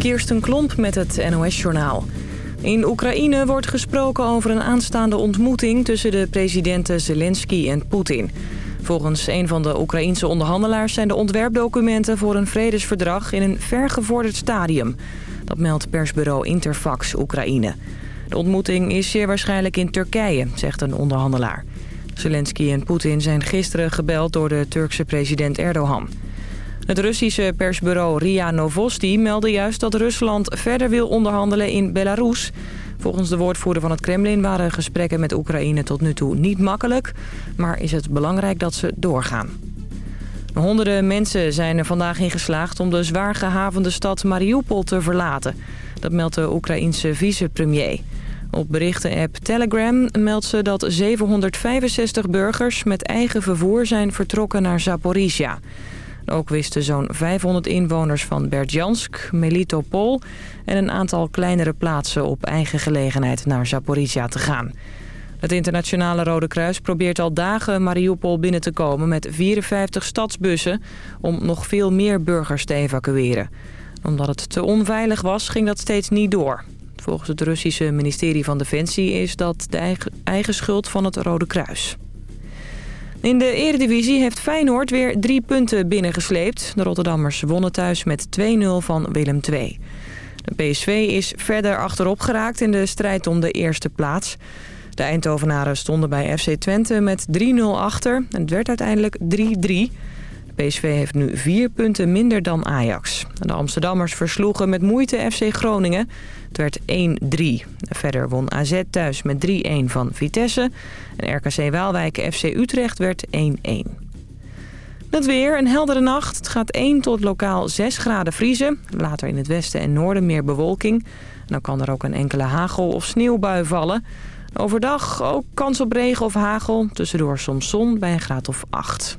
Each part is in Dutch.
Kirsten Klomp met het NOS-journaal. In Oekraïne wordt gesproken over een aanstaande ontmoeting... tussen de presidenten Zelensky en Poetin. Volgens een van de Oekraïense onderhandelaars... zijn de ontwerpdocumenten voor een vredesverdrag... in een vergevorderd stadium. Dat meldt persbureau Interfax Oekraïne. De ontmoeting is zeer waarschijnlijk in Turkije, zegt een onderhandelaar. Zelensky en Poetin zijn gisteren gebeld door de Turkse president Erdogan... Het Russische persbureau RIA Novosti meldde juist dat Rusland verder wil onderhandelen in Belarus. Volgens de woordvoerder van het Kremlin waren gesprekken met Oekraïne tot nu toe niet makkelijk. Maar is het belangrijk dat ze doorgaan. Honderden mensen zijn er vandaag in geslaagd om de zwaar gehavende stad Mariupol te verlaten. Dat meldt de Oekraïense vicepremier. Op berichtenapp Telegram meldt ze dat 765 burgers met eigen vervoer zijn vertrokken naar Zaporizhia. Ook wisten zo'n 500 inwoners van Berdjansk, Melitopol... en een aantal kleinere plaatsen op eigen gelegenheid naar Zaporizhia te gaan. Het internationale Rode Kruis probeert al dagen Mariupol binnen te komen... met 54 stadsbussen om nog veel meer burgers te evacueren. Omdat het te onveilig was, ging dat steeds niet door. Volgens het Russische ministerie van Defensie is dat de eigen, schuld van het Rode Kruis. In de eredivisie heeft Feyenoord weer drie punten binnengesleept. De Rotterdammers wonnen thuis met 2-0 van Willem II. De PSV is verder achterop geraakt in de strijd om de eerste plaats. De Eindhovenaren stonden bij FC Twente met 3-0 achter. En het werd uiteindelijk 3-3. PSV heeft nu vier punten minder dan Ajax. De Amsterdammers versloegen met moeite FC Groningen. Het werd 1-3. Verder won AZ thuis met 3-1 van Vitesse. En RKC Waalwijk FC Utrecht werd 1-1. Het weer, een heldere nacht. Het gaat 1 tot lokaal 6 graden vriezen. Later in het westen en noorden meer bewolking. dan kan er ook een enkele hagel- of sneeuwbui vallen. Overdag ook kans op regen of hagel. Tussendoor soms zon bij een graad of 8.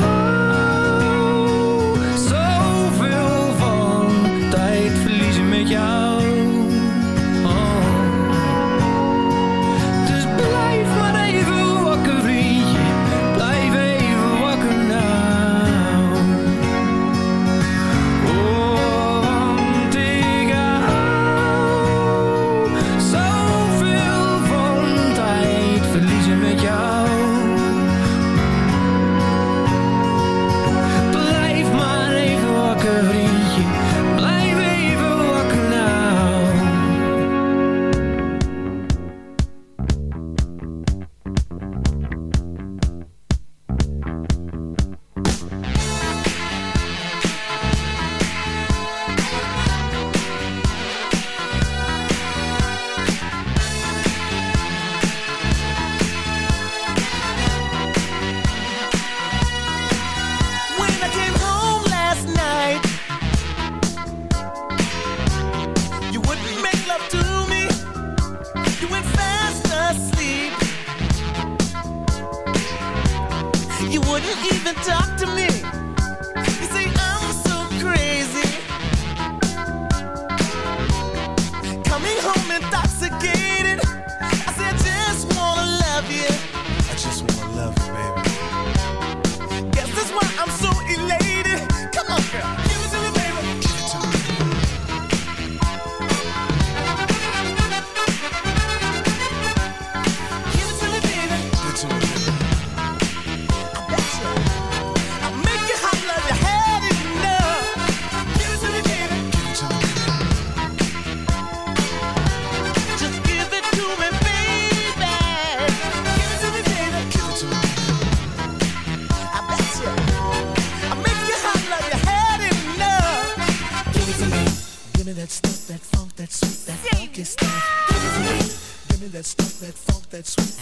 Maar that sweet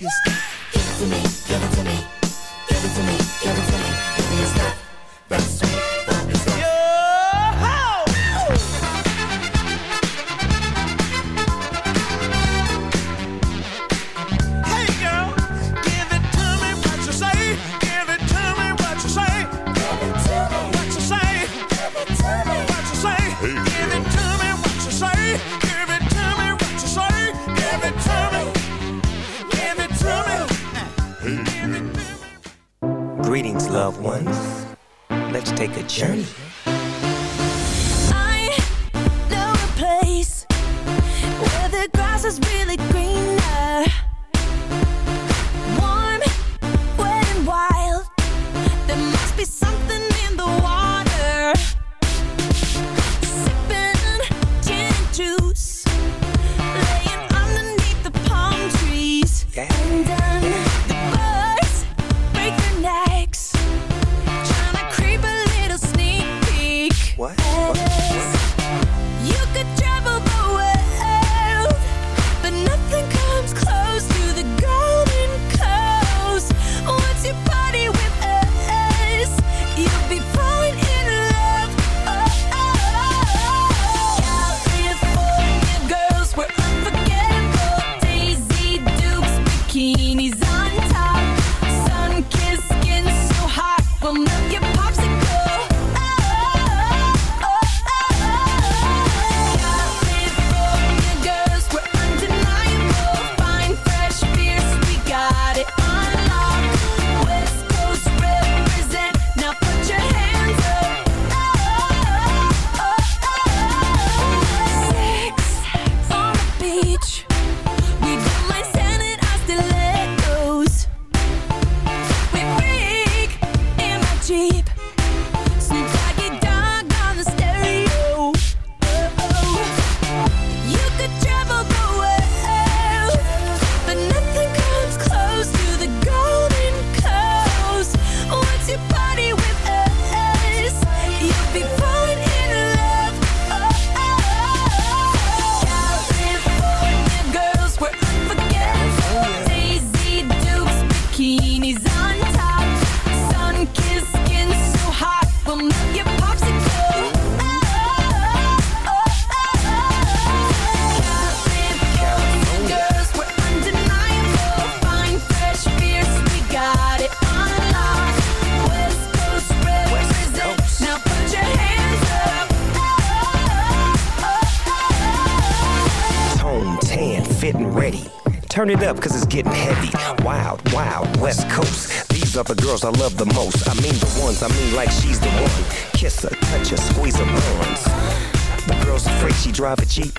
like Give it to me, give it to me, give it to me, give it to me, give me your stuff. That's sweet. journey. Turn it up, cause it's getting heavy. Wild, wild, West Coast. These are the girls I love the most. I mean the ones, I mean like she's the one. Kiss her, touch her, squeeze her bones. The girl's afraid she drive a Jeep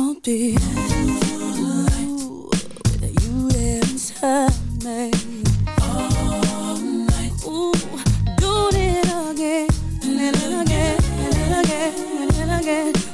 won't be Ooh, with you inside me. All night. Ooh, it again again again again.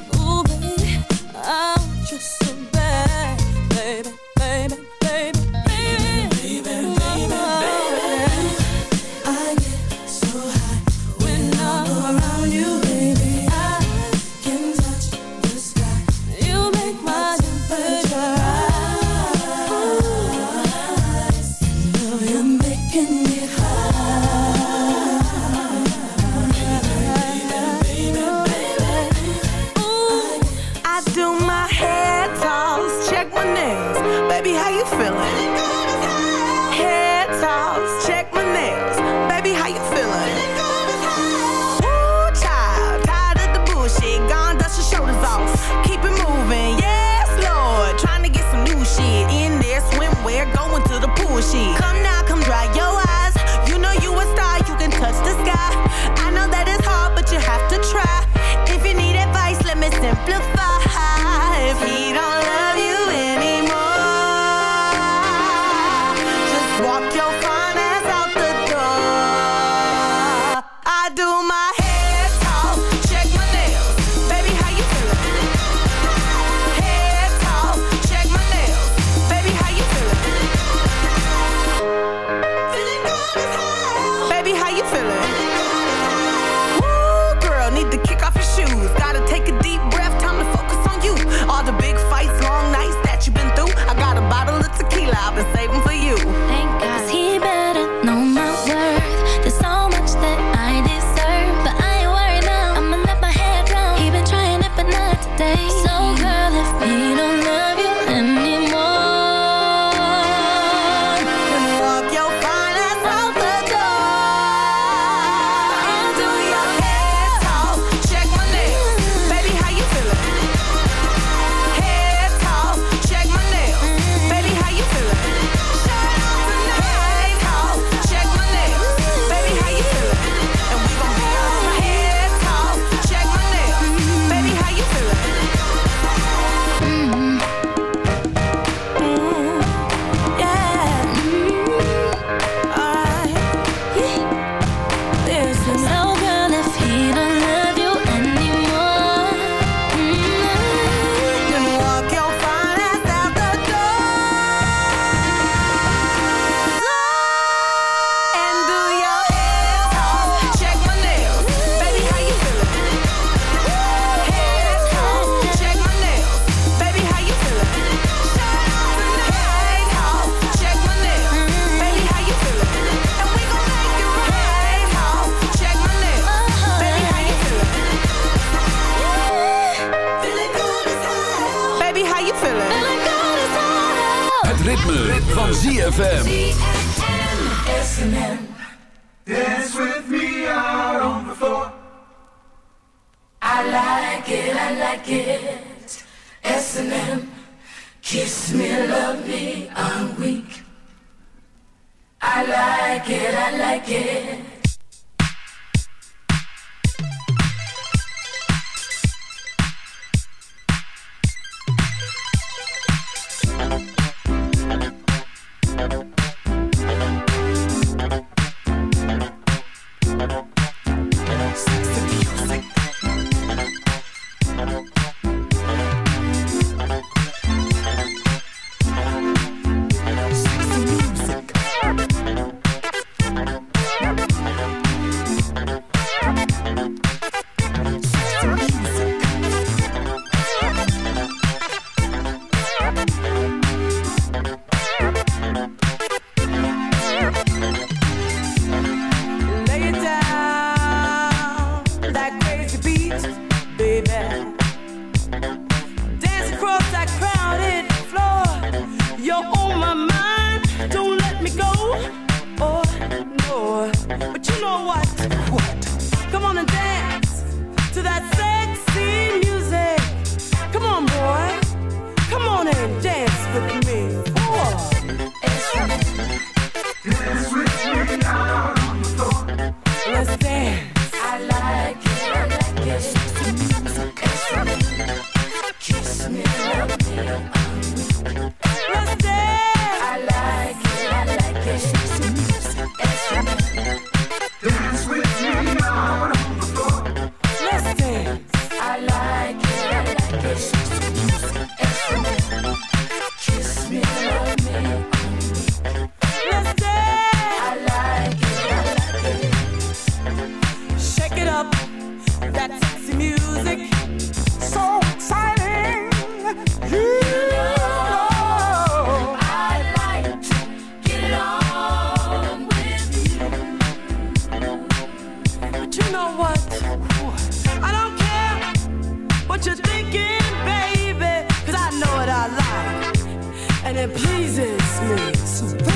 Pleases me.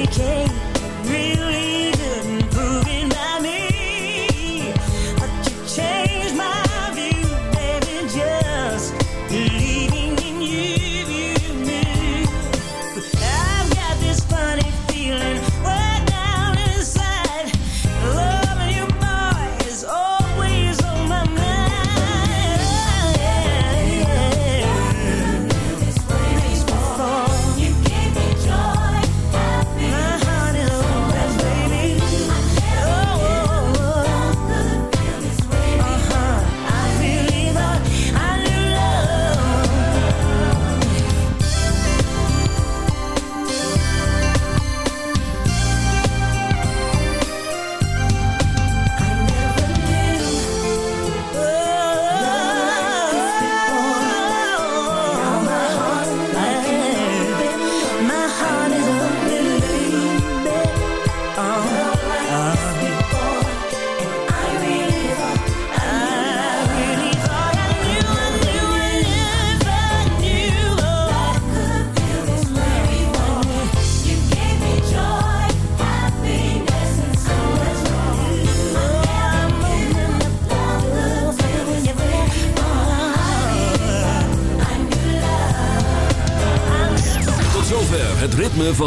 We came.